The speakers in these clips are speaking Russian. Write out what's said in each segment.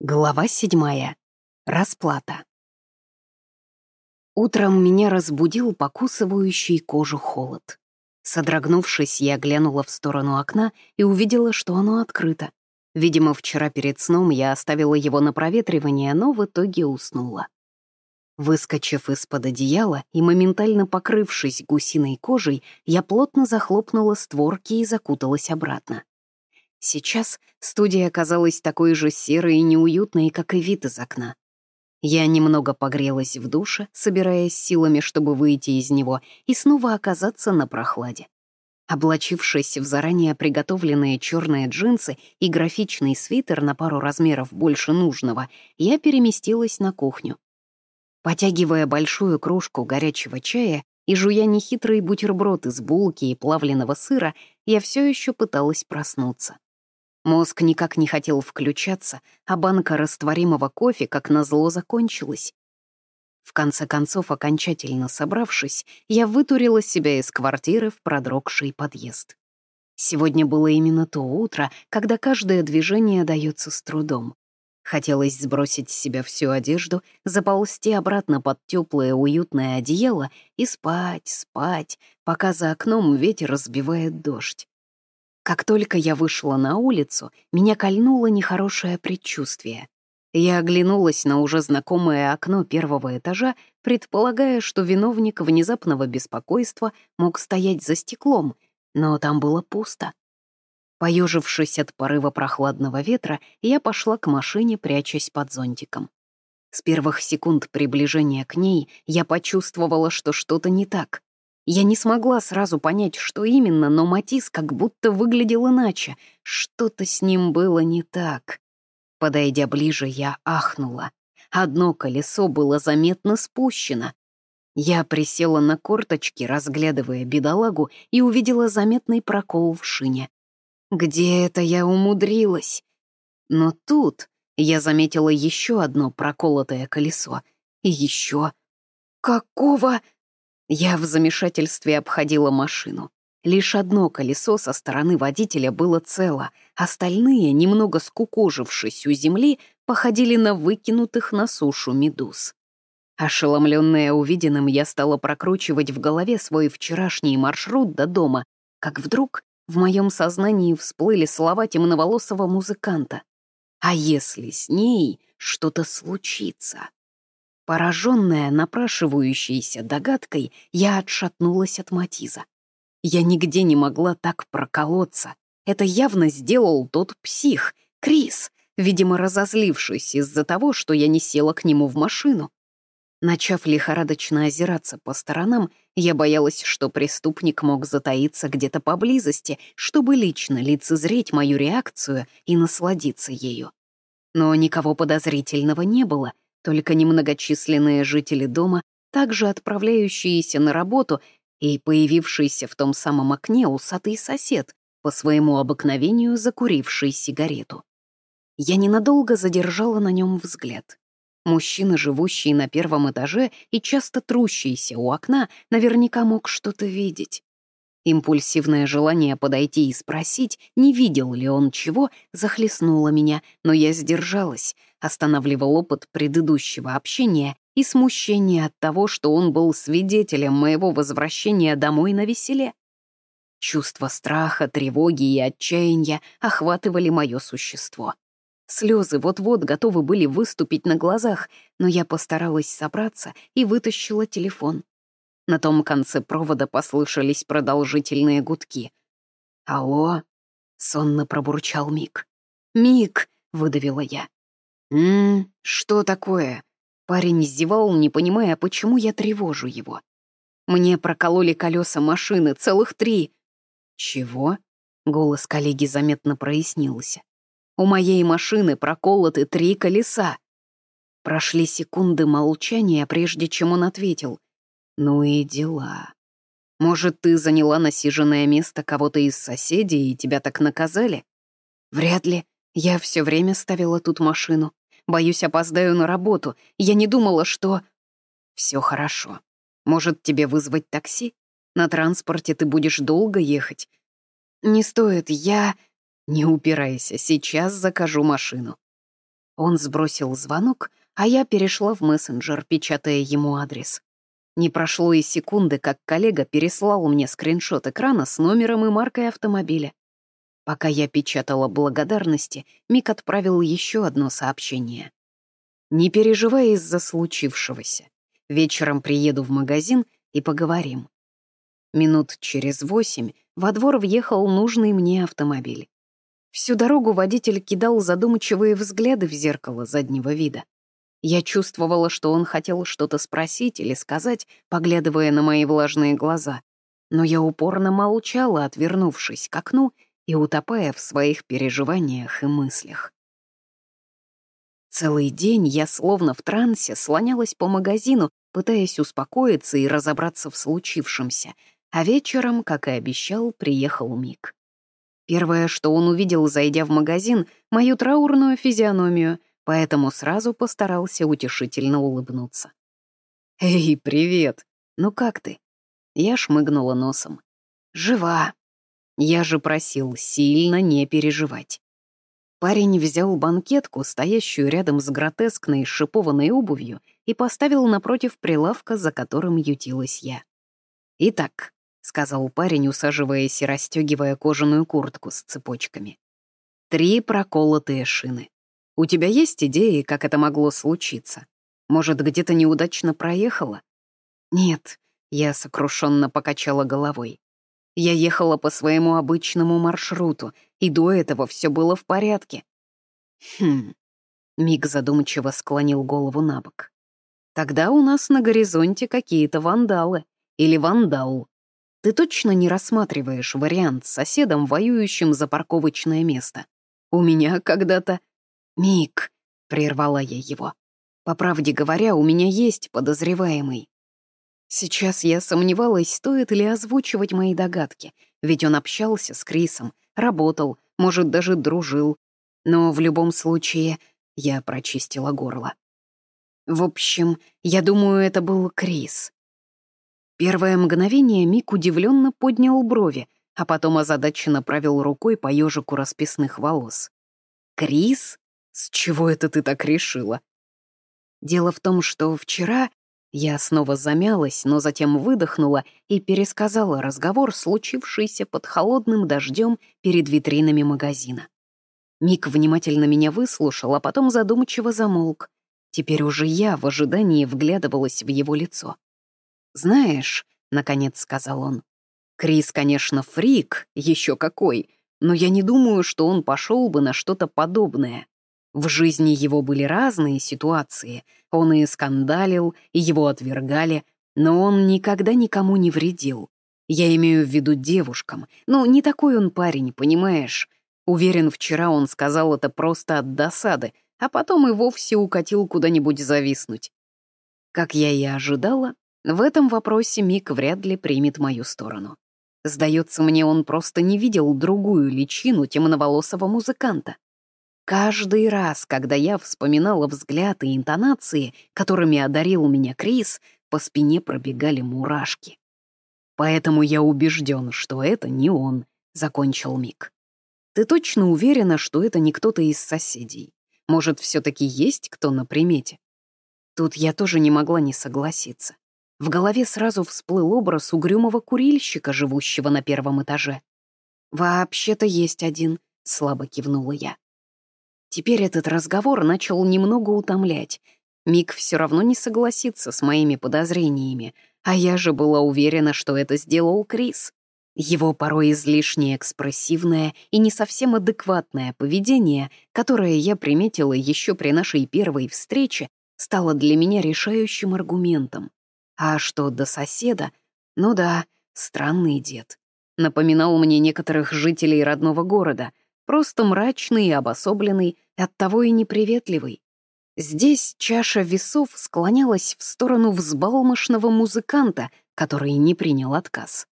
Глава седьмая. Расплата. Утром меня разбудил покусывающий кожу холод. Содрогнувшись, я глянула в сторону окна и увидела, что оно открыто. Видимо, вчера перед сном я оставила его на проветривание, но в итоге уснула. Выскочив из-под одеяла и моментально покрывшись гусиной кожей, я плотно захлопнула створки и закуталась обратно. Сейчас студия казалась такой же серой и неуютной, как и вид из окна. Я немного погрелась в душе, собираясь силами, чтобы выйти из него и снова оказаться на прохладе. Облачившись в заранее приготовленные черные джинсы и графичный свитер на пару размеров больше нужного, я переместилась на кухню. Потягивая большую кружку горячего чая и жуя нехитрый бутерброд из булки и плавленного сыра, я все еще пыталась проснуться. Мозг никак не хотел включаться, а банка растворимого кофе, как назло, закончилась. В конце концов, окончательно собравшись, я вытурила себя из квартиры в продрогший подъезд. Сегодня было именно то утро, когда каждое движение дается с трудом. Хотелось сбросить с себя всю одежду, заползти обратно под теплое уютное одеяло и спать, спать, пока за окном ветер разбивает дождь. Как только я вышла на улицу, меня кольнуло нехорошее предчувствие. Я оглянулась на уже знакомое окно первого этажа, предполагая, что виновник внезапного беспокойства мог стоять за стеклом, но там было пусто. Поежившись от порыва прохладного ветра, я пошла к машине, прячась под зонтиком. С первых секунд приближения к ней я почувствовала, что что-то не так. Я не смогла сразу понять, что именно, но Матис как будто выглядел иначе. Что-то с ним было не так. Подойдя ближе, я ахнула. Одно колесо было заметно спущено. Я присела на корточки, разглядывая бедолагу, и увидела заметный прокол в шине. Где это я умудрилась? Но тут я заметила еще одно проколотое колесо. И еще. Какого? Я в замешательстве обходила машину. Лишь одно колесо со стороны водителя было цело, остальные, немного скукожившись у земли, походили на выкинутых на сушу медуз. Ошеломленная увиденным, я стала прокручивать в голове свой вчерашний маршрут до дома, как вдруг в моем сознании всплыли слова темноволосого музыканта. «А если с ней что-то случится?» Пораженная напрашивающейся догадкой, я отшатнулась от Матиза. Я нигде не могла так проколоться. Это явно сделал тот псих, Крис, видимо, разозлившись из-за того, что я не села к нему в машину. Начав лихорадочно озираться по сторонам, я боялась, что преступник мог затаиться где-то поблизости, чтобы лично лицезреть мою реакцию и насладиться ею. Но никого подозрительного не было — только немногочисленные жители дома, также отправляющиеся на работу и появившийся в том самом окне усатый сосед, по своему обыкновению закуривший сигарету. Я ненадолго задержала на нем взгляд. Мужчина, живущий на первом этаже и часто трущийся у окна, наверняка мог что-то видеть. Импульсивное желание подойти и спросить, не видел ли он чего, захлестнуло меня, но я сдержалась, останавливал опыт предыдущего общения и смущение от того, что он был свидетелем моего возвращения домой на веселе. Чувства страха, тревоги и отчаяния охватывали мое существо. Слезы вот-вот готовы были выступить на глазах, но я постаралась собраться и вытащила телефон. На том конце провода послышались продолжительные гудки. «Алло?» — сонно пробурчал Мик. «Мик!» — выдавила я. «Ммм, что такое?» Парень зевал, не понимая, почему я тревожу его. «Мне прокололи колеса машины, целых три». «Чего?» — голос коллеги заметно прояснился. «У моей машины проколоты три колеса». Прошли секунды молчания, прежде чем он ответил. Ну и дела. Может, ты заняла насиженное место кого-то из соседей и тебя так наказали? Вряд ли. Я все время ставила тут машину. Боюсь, опоздаю на работу. Я не думала, что... Все хорошо. Может, тебе вызвать такси? На транспорте ты будешь долго ехать. Не стоит, я... Не упирайся, сейчас закажу машину. Он сбросил звонок, а я перешла в мессенджер, печатая ему адрес. Не прошло и секунды, как коллега переслал мне скриншот экрана с номером и маркой автомобиля. Пока я печатала благодарности, Мик отправил еще одно сообщение. «Не переживай из-за случившегося. Вечером приеду в магазин и поговорим». Минут через восемь во двор въехал нужный мне автомобиль. Всю дорогу водитель кидал задумчивые взгляды в зеркало заднего вида. Я чувствовала, что он хотел что-то спросить или сказать, поглядывая на мои влажные глаза. Но я упорно молчала, отвернувшись к окну и утопая в своих переживаниях и мыслях. Целый день я словно в трансе слонялась по магазину, пытаясь успокоиться и разобраться в случившемся, а вечером, как и обещал, приехал Мик. Первое, что он увидел, зайдя в магазин, — мою траурную физиономию — поэтому сразу постарался утешительно улыбнуться. «Эй, привет! Ну как ты?» Я шмыгнула носом. «Жива!» Я же просил сильно не переживать. Парень взял банкетку, стоящую рядом с гротескной шипованной обувью, и поставил напротив прилавка, за которым ютилась я. «Итак», — сказал парень, усаживаясь и расстегивая кожаную куртку с цепочками. «Три проколотые шины. У тебя есть идеи, как это могло случиться? Может, где-то неудачно проехала? Нет, я сокрушенно покачала головой. Я ехала по своему обычному маршруту, и до этого все было в порядке. Хм. Миг задумчиво склонил голову на бок. Тогда у нас на горизонте какие-то вандалы. Или вандал. Ты точно не рассматриваешь вариант с соседом, воюющим за парковочное место? У меня когда-то «Мик», — прервала я его, — «по правде говоря, у меня есть подозреваемый». Сейчас я сомневалась, стоит ли озвучивать мои догадки, ведь он общался с Крисом, работал, может, даже дружил. Но в любом случае я прочистила горло. В общем, я думаю, это был Крис. Первое мгновение Мик удивленно поднял брови, а потом озадаченно провел рукой по ежику расписных волос. «Крис?» «С чего это ты так решила?» Дело в том, что вчера я снова замялась, но затем выдохнула и пересказала разговор, случившийся под холодным дождем перед витринами магазина. Мик внимательно меня выслушал, а потом задумчиво замолк. Теперь уже я в ожидании вглядывалась в его лицо. «Знаешь», — наконец сказал он, — «Крис, конечно, фрик, еще какой, но я не думаю, что он пошел бы на что-то подобное. В жизни его были разные ситуации. Он и скандалил, и его отвергали, но он никогда никому не вредил. Я имею в виду девушкам. Ну, не такой он парень, понимаешь? Уверен, вчера он сказал это просто от досады, а потом и вовсе укатил куда-нибудь зависнуть. Как я и ожидала, в этом вопросе Мик вряд ли примет мою сторону. Сдается мне, он просто не видел другую личину темноволосого музыканта. Каждый раз, когда я вспоминала взгляд и интонации, которыми одарил меня Крис, по спине пробегали мурашки. «Поэтому я убежден, что это не он», — закончил Мик. «Ты точно уверена, что это не кто-то из соседей? Может, все таки есть кто на примете?» Тут я тоже не могла не согласиться. В голове сразу всплыл образ угрюмого курильщика, живущего на первом этаже. «Вообще-то есть один», — слабо кивнула я. Теперь этот разговор начал немного утомлять. Мик все равно не согласится с моими подозрениями, а я же была уверена, что это сделал Крис. Его порой излишне экспрессивное и не совсем адекватное поведение, которое я приметила еще при нашей первой встрече, стало для меня решающим аргументом. А что до соседа? Ну да, странный дед. Напоминал мне некоторых жителей родного города, просто мрачный и обособленный, оттого и неприветливый. Здесь чаша весов склонялась в сторону взбалмошного музыканта, который не принял отказ.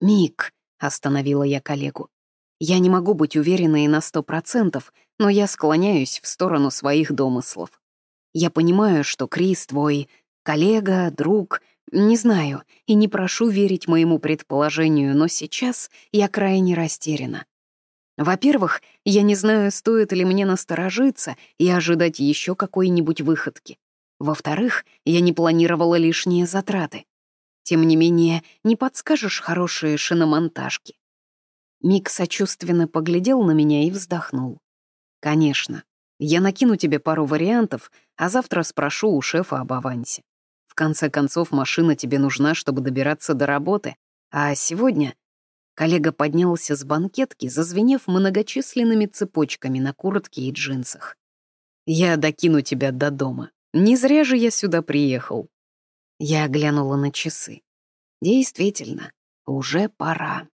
«Мик», — остановила я коллегу, — «я не могу быть уверенной на сто процентов, но я склоняюсь в сторону своих домыслов. Я понимаю, что Крис твой коллега, друг, не знаю, и не прошу верить моему предположению, но сейчас я крайне растеряна. Во-первых, я не знаю, стоит ли мне насторожиться и ожидать еще какой-нибудь выходки. Во-вторых, я не планировала лишние затраты. Тем не менее, не подскажешь хорошие шиномонтажки. Мик сочувственно поглядел на меня и вздохнул. «Конечно. Я накину тебе пару вариантов, а завтра спрошу у шефа об авансе. В конце концов, машина тебе нужна, чтобы добираться до работы. А сегодня...» Коллега поднялся с банкетки, зазвенев многочисленными цепочками на куртке и джинсах. «Я докину тебя до дома. Не зря же я сюда приехал». Я глянула на часы. Действительно, уже пора.